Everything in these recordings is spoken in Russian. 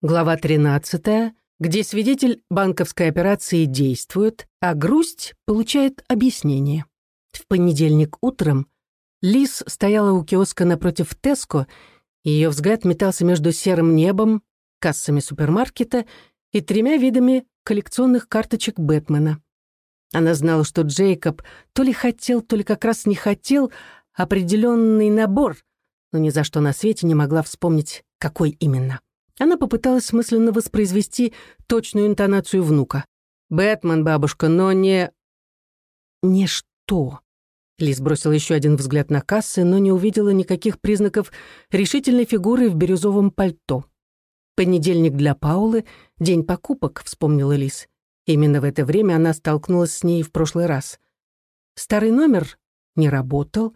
Глава 13, где свидетель банковской операции действует, а грусть получает объяснение. В понедельник утром Лис стояла у киоска напротив Теско, и ее взгляд метался между серым небом, кассами супермаркета и тремя видами коллекционных карточек Бэтмена. Она знала, что Джейкоб то ли хотел, то ли как раз не хотел определенный набор, но ни за что на свете не могла вспомнить, какой именно. Она попыталась мысленно воспроизвести точную интонацию внука. «Бэтмен, бабушка, но не...» «Не что?» Лиз бросила еще один взгляд на кассы, но не увидела никаких признаков решительной фигуры в бирюзовом пальто. «Понедельник для Паулы — день покупок», — вспомнила Лиз. Именно в это время она столкнулась с ней в прошлый раз. Старый номер не работал,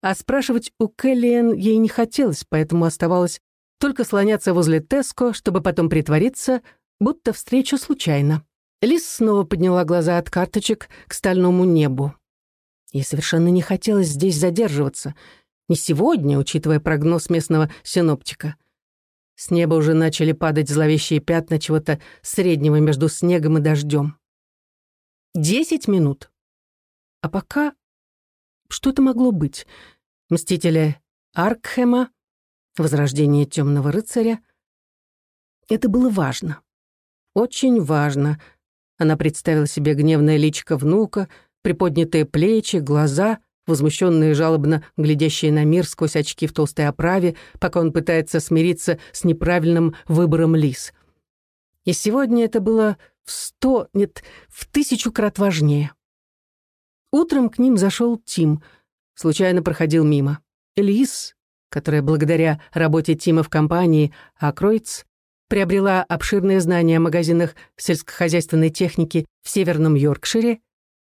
а спрашивать у Келлиэн ей не хотелось, поэтому оставалось только слоняться возле Теско, чтобы потом притвориться, будто встреча случайна. Лис снова подняла глаза от карточек к стальному небу. Ей совершенно не хотелось здесь задерживаться. Не сегодня, учитывая прогноз местного синоптика. С неба уже начали падать зловещие пятна чего-то среднего между снегом и дождем. Десять минут. А пока... Что это могло быть? Мстители Аркхема, возрождение темного рыцаря. Это было важно. Очень важно. Она представила себе гневное личико внука, приподнятые плечи, глаза, возмущенные жалобно глядящие на мир сквозь очки в толстой оправе, пока он пытается смириться с неправильным выбором лис. И сегодня это было в сто, нет, в тысячу крат важнее. Утром к ним зашел Тим, случайно проходил мимо. Лис, которая благодаря работе Тима в компании «Акроиц» приобрела обширные знания о магазинах сельскохозяйственной техники в Северном Йоркшире,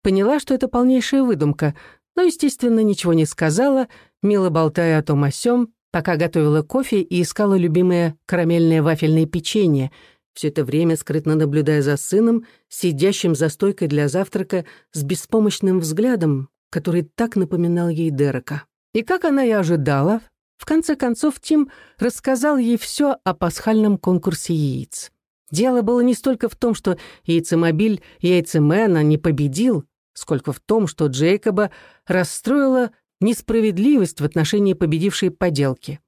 поняла, что это полнейшая выдумка, но, естественно, ничего не сказала, мило болтая о том о сём, пока готовила кофе и искала любимое карамельное вафельное печенье, все это время скрытно наблюдая за сыном, сидящим за стойкой для завтрака с беспомощным взглядом, который так напоминал ей Дерека. И как она и ожидала, в конце концов, Тим рассказал ей все о пасхальном конкурсе яиц. Дело было не столько в том, что яйцемобиль яйцемена не победил, сколько в том, что Джейкоба расстроила несправедливость в отношении победившей поделки.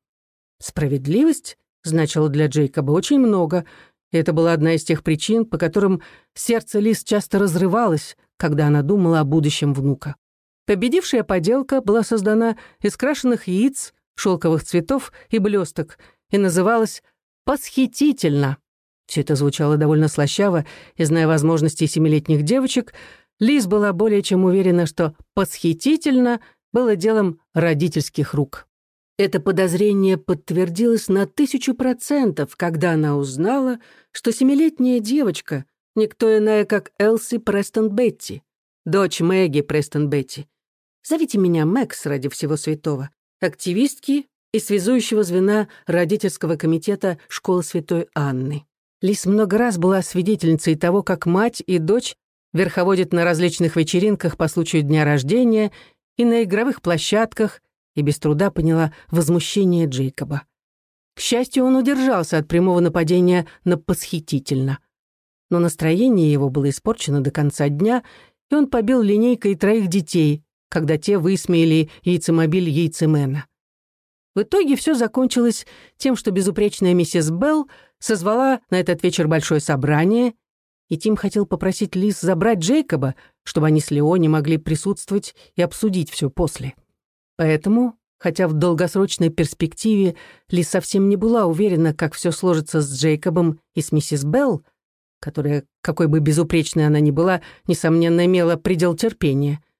Справедливость значила для Джейкоба очень много, и это была одна из тех причин, по которым сердце Лиз часто разрывалось, когда она думала о будущем внука. Победившая поделка была создана из крашеных яиц, шелковых цветов и блесток и называлась «Посхитительно». Все это звучало довольно слащаво, и, зная возможности семилетних девочек, Лиз была более чем уверена, что «посхитительно» было делом родительских рук. Это подозрение подтвердилось на тысячу процентов, когда она узнала, что семилетняя девочка — никто иная, как Элси Престон Бетти, дочь Мэгги Престон Бетти. Зовите меня Мэкс ради всего святого активистки и связующего звена родительского комитета школы Святой Анны. Лис много раз была свидетельницей того, как мать и дочь верховодят на различных вечеринках по случаю дня рождения и на игровых площадках, и без труда поняла возмущение Джейкоба. К счастью, он удержался от прямого нападения на посхитительно. Но настроение его было испорчено до конца дня, и он побил линейкой троих детей, когда те высмеяли яйцемобиль яйцемена. В итоге все закончилось тем, что безупречная миссис Белл созвала на этот вечер большое собрание, и Тим хотел попросить Лиз забрать Джейкоба, чтобы они с Леони могли присутствовать и обсудить все после. Поэтому, хотя в долгосрочной перспективе Лиз совсем не была уверена, как все сложится с Джейкобом и с миссис Белл, которая, какой бы безупречной она ни была, несомненно, имела предел терпения —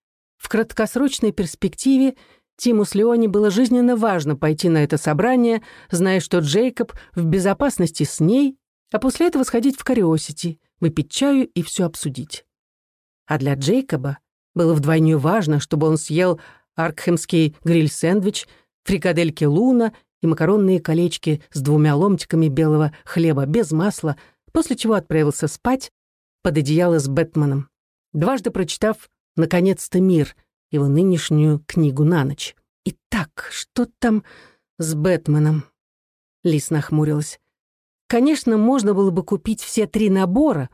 в краткосрочной перспективе Тиму с Леони было жизненно важно пойти на это собрание, зная, что Джейкоб в безопасности с ней, а после этого сходить в Кариосити, выпить чаю и все обсудить. А для Джейкоба было вдвойне важно, чтобы он съел аркхемский гриль-сэндвич, фрикадельки луна и макаронные колечки с двумя ломтиками белого хлеба без масла, после чего отправился спать под одеяло с Бэтменом. Дважды прочитав наконец-то мир, его нынешнюю книгу на ночь. Итак, что там с Бэтменом? Лис нахмурилась. Конечно, можно было бы купить все три набора,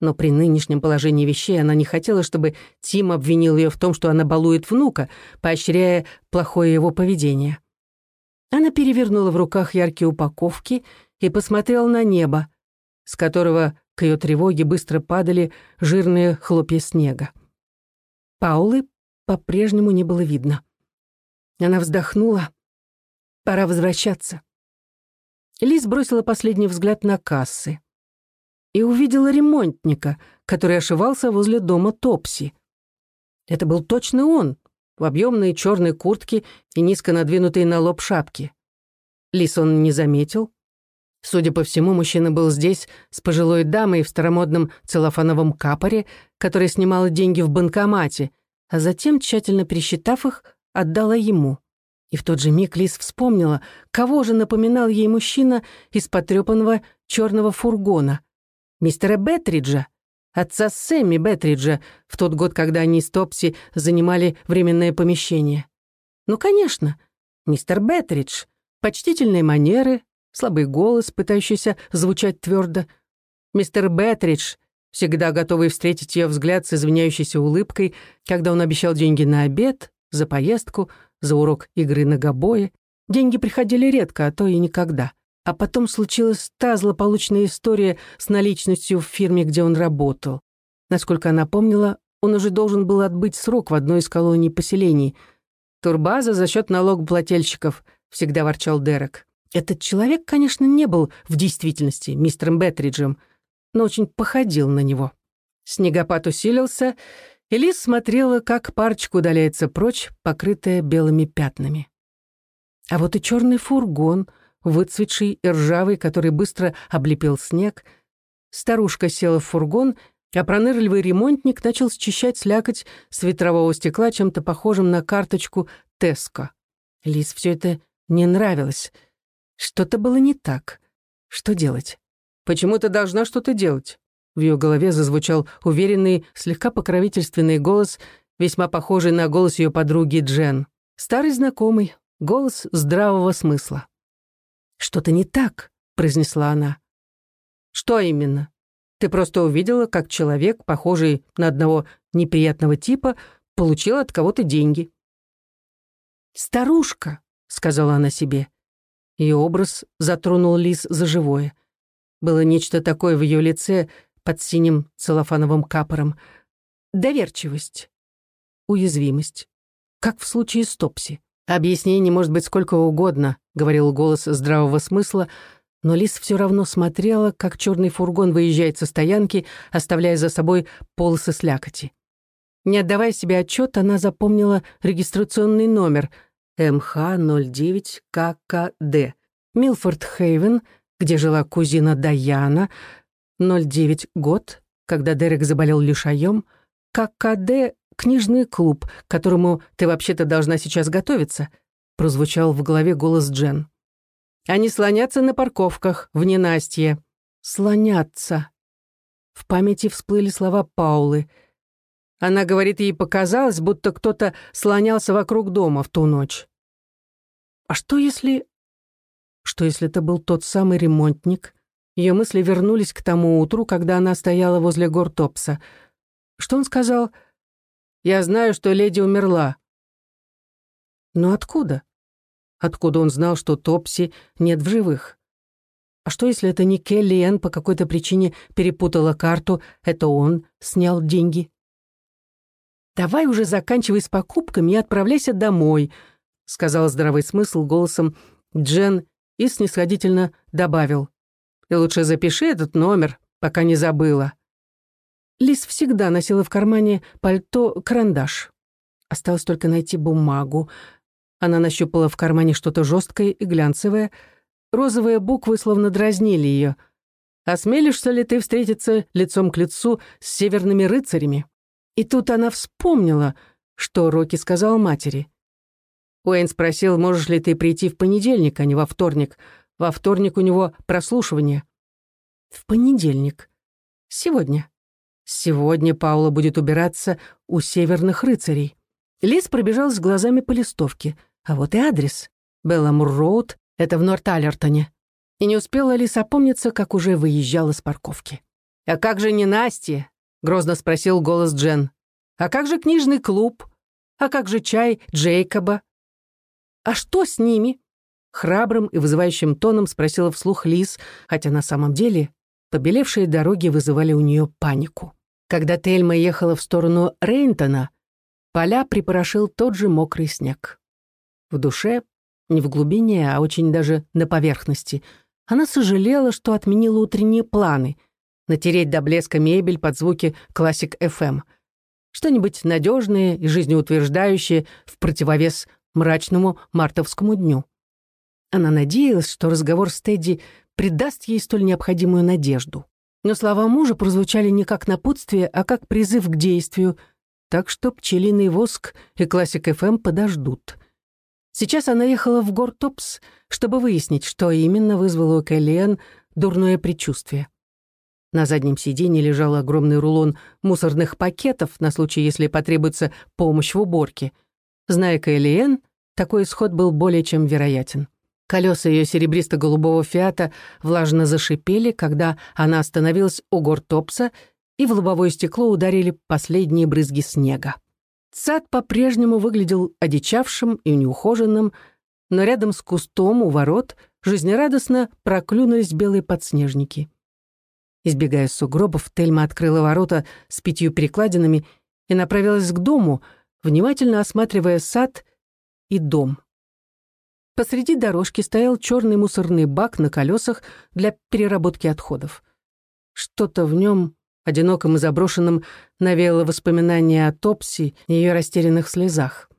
но при нынешнем положении вещей она не хотела, чтобы Тим обвинил ее в том, что она балует внука, поощряя плохое его поведение. Она перевернула в руках яркие упаковки и посмотрела на небо, с которого к ее тревоге быстро падали жирные хлопья снега. Паулы по-прежнему не было видно. Она вздохнула. Пора возвращаться. Лиз бросила последний взгляд на кассы и увидела ремонтника, который ошивался возле дома Топси. Это был точно он, в объемной черной куртке и низко надвинутой на лоб шапке. Лис он не заметил. Судя по всему, мужчина был здесь с пожилой дамой в старомодном целлофановом капоре, которая снимала деньги в банкомате, а затем, тщательно пересчитав их, отдала ему. И в тот же миг Лис вспомнила, кого же напоминал ей мужчина из потрепанного черного фургона. Мистера Беттриджа, отца Сэмми Беттриджа, в тот год, когда они с Топси занимали временное помещение. Ну, конечно, мистер Беттридж, почтительные манеры, слабый голос, пытающийся звучать твердо. Мистер Беттридж, всегда готовый встретить ее взгляд с извиняющейся улыбкой, когда он обещал деньги на обед, за поездку — за урок игры на гобое. Деньги приходили редко, а то и никогда. А потом случилась та злополучная история с наличностью в фирме, где он работал. Насколько она помнила, он уже должен был отбыть срок в одной из колоний поселений. «Турбаза за счет налогоплательщиков», — всегда ворчал Дерек. Этот человек, конечно, не был в действительности мистером Беттриджем, но очень походил на него. Снегопад усилился, Элис смотрела, как парочка удаляется прочь, покрытая белыми пятнами. А вот и черный фургон, выцветший и ржавый, который быстро облепил снег. Старушка села в фургон, а пронырливый ремонтник начал счищать слякоть с ветрового стекла чем-то похожим на карточку Теско. Лис все это не нравилось. Что-то было не так. Что делать? Почему ты должна что-то делать? В ее голове зазвучал уверенный, слегка покровительственный голос, весьма похожий на голос ее подруги Джен. Старый знакомый, голос здравого смысла. «Что-то не так», — произнесла она. «Что именно? Ты просто увидела, как человек, похожий на одного неприятного типа, получил от кого-то деньги». «Старушка», — сказала она себе. Ее образ затронул Лис за живое. Было нечто такое в ее лице, под синим целлофановым капором. Доверчивость. Уязвимость. Как в случае с Топси. «Объяснений может быть сколько угодно», — говорил голос здравого смысла, но Лис все равно смотрела, как черный фургон выезжает со стоянки, оставляя за собой полосы слякоти. Не отдавая себе отчет, она запомнила регистрационный номер МХ-09ККД. Милфорд Хейвен, где жила кузина Даяна, 09 год, когда Дерек заболел лишаем, ККД — книжный клуб, к которому ты вообще-то должна сейчас готовиться, прозвучал в голове голос Джен. Они слонятся на парковках в ненастье. Слонятся. В памяти всплыли слова Паулы. Она говорит, ей показалось, будто кто-то слонялся вокруг дома в ту ночь. А что если... Что если это был тот самый ремонтник, ее мысли вернулись к тому утру, когда она стояла возле Гортопса. Что он сказал? «Я знаю, что леди умерла». Но откуда? Откуда он знал, что Топси нет в живых? А что, если это не Келли Энн по какой-то причине перепутала карту, это он снял деньги? «Давай уже заканчивай с покупками и отправляйся домой», сказал здравый смысл голосом Джен и снисходительно добавил. Ты лучше запиши этот номер, пока не забыла». Лис всегда носила в кармане пальто карандаш. Осталось только найти бумагу. Она нащупала в кармане что-то жесткое и глянцевое. Розовые буквы словно дразнили ее. «Осмелишься ли ты встретиться лицом к лицу с северными рыцарями?» И тут она вспомнила, что Рокки сказал матери. Уэйн спросил, можешь ли ты прийти в понедельник, а не во вторник, во вторник у него прослушивание. В понедельник. Сегодня. Сегодня Паула будет убираться у северных рыцарей. Лиз пробежал с глазами по листовке. А вот и адрес. Белламур Роуд — это в Норт-Аллертоне. И не успела Лис опомниться, как уже выезжала с парковки. «А как же не Настя?» — грозно спросил голос Джен. «А как же книжный клуб? А как же чай Джейкоба?» «А что с ними?» Храбрым и вызывающим тоном спросила вслух Лис, хотя на самом деле побелевшие дороги вызывали у нее панику. Когда Тельма ехала в сторону Рейнтона, поля припорошил тот же мокрый снег. В душе, не в глубине, а очень даже на поверхности, она сожалела, что отменила утренние планы — натереть до блеска мебель под звуки классик FM. Что-нибудь надежное и жизнеутверждающее в противовес мрачному мартовскому дню. Она надеялась, что разговор с Тедди придаст ей столь необходимую надежду. Но слова мужа прозвучали не как напутствие, а как призыв к действию, так что пчелиный воск и классик ФМ подождут. Сейчас она ехала в Гортопс, чтобы выяснить, что именно вызвало у Кэллиэн дурное предчувствие. На заднем сиденье лежал огромный рулон мусорных пакетов на случай, если потребуется помощь в уборке. Зная Кэллиэн, такой исход был более чем вероятен. Колеса ее серебристо-голубого фиата влажно зашипели, когда она остановилась у гортопса, и в лобовое стекло ударили последние брызги снега. Сад по-прежнему выглядел одичавшим и неухоженным, но рядом с кустом у ворот жизнерадостно проклюнулись белые подснежники. Избегая сугробов, Тельма открыла ворота с пятью перекладинами и направилась к дому, внимательно осматривая сад и дом. Посреди дорожки стоял черный мусорный бак на колесах для переработки отходов. Что-то в нем, одиноком и заброшенном, навеяло воспоминания о Топси и ее растерянных слезах.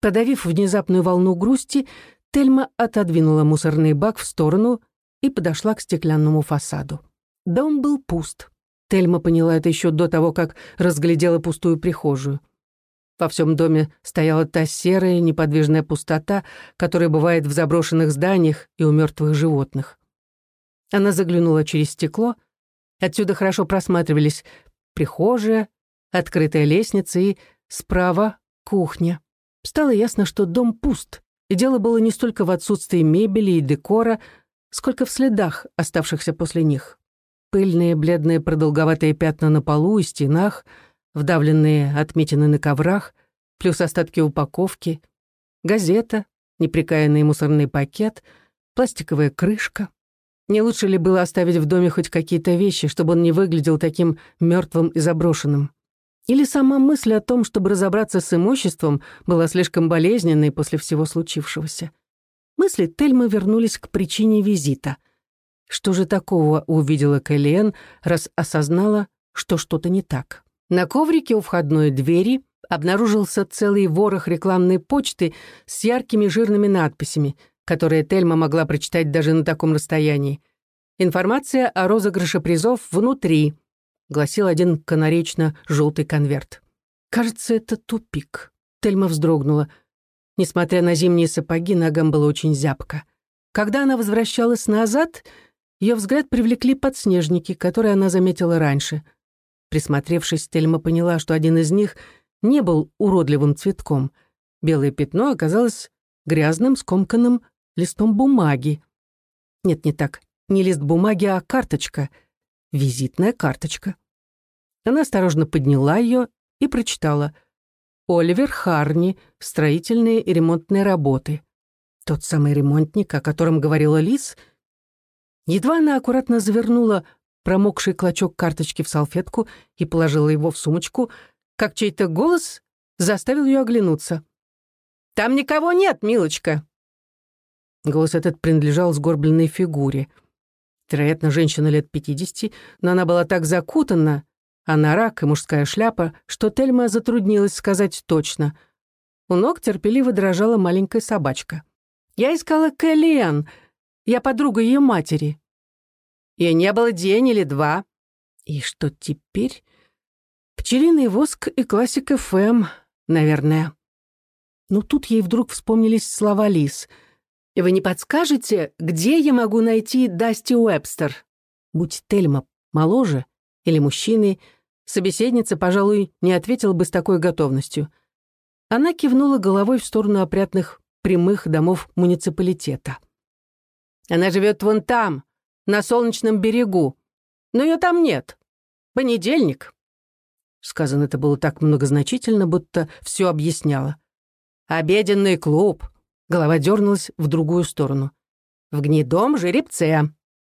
Подавив внезапную волну грусти, Тельма отодвинула мусорный бак в сторону и подошла к стеклянному фасаду. Дом был пуст. Тельма поняла это еще до того, как разглядела пустую прихожую. Во всем доме стояла та серая неподвижная пустота, которая бывает в заброшенных зданиях и у мертвых животных. Она заглянула через стекло. Отсюда хорошо просматривались прихожая, открытая лестница и справа кухня. Стало ясно, что дом пуст, и дело было не столько в отсутствии мебели и декора, сколько в следах, оставшихся после них. Пыльные бледные продолговатые пятна на полу и стенах — вдавленные отметины на коврах, плюс остатки упаковки, газета, неприкаянный мусорный пакет, пластиковая крышка. Не лучше ли было оставить в доме хоть какие-то вещи, чтобы он не выглядел таким мертвым и заброшенным? Или сама мысль о том, чтобы разобраться с имуществом, была слишком болезненной после всего случившегося? Мысли Тельмы вернулись к причине визита. Что же такого увидела Кэллиэн, раз осознала, что что-то не так? На коврике у входной двери обнаружился целый ворох рекламной почты с яркими жирными надписями, которые Тельма могла прочитать даже на таком расстоянии. «Информация о розыгрыше призов внутри», — гласил один канаречно-желтый конверт. «Кажется, это тупик». Тельма вздрогнула. Несмотря на зимние сапоги, ногам было очень зябко. Когда она возвращалась назад, ее взгляд привлекли подснежники, которые она заметила раньше — Присмотревшись, Тельма поняла, что один из них не был уродливым цветком. Белое пятно оказалось грязным, скомканным листом бумаги. Нет, не так. Не лист бумаги, а карточка. Визитная карточка. Она осторожно подняла ее и прочитала. «Оливер Харни. Строительные и ремонтные работы». Тот самый ремонтник, о котором говорила Лис. Едва она аккуратно завернула промокший клочок карточки в салфетку и положила его в сумочку, как чей-то голос заставил ее оглянуться. «Там никого нет, милочка!» Голос этот принадлежал сгорбленной фигуре. Вероятно, женщина лет пятидесяти, но она была так закутана, а на рак и мужская шляпа, что Тельма затруднилась сказать точно. У ног терпеливо дрожала маленькая собачка. «Я искала Кэллиан. Я подруга ее матери». И не было день или два. И что теперь? Пчелиный воск и классика ФМ, наверное. Но тут ей вдруг вспомнились слова Лис. «Вы не подскажете, где я могу найти Дасти Уэбстер?» Будь Тельма моложе или мужчиной, собеседница, пожалуй, не ответила бы с такой готовностью. Она кивнула головой в сторону опрятных прямых домов муниципалитета. Она живет вон там, на солнечном берегу. Но ее там нет. Понедельник». Сказано это было так многозначительно, будто все объясняло. «Обеденный клуб». Голова дернулась в другую сторону. «В гнедом жеребце.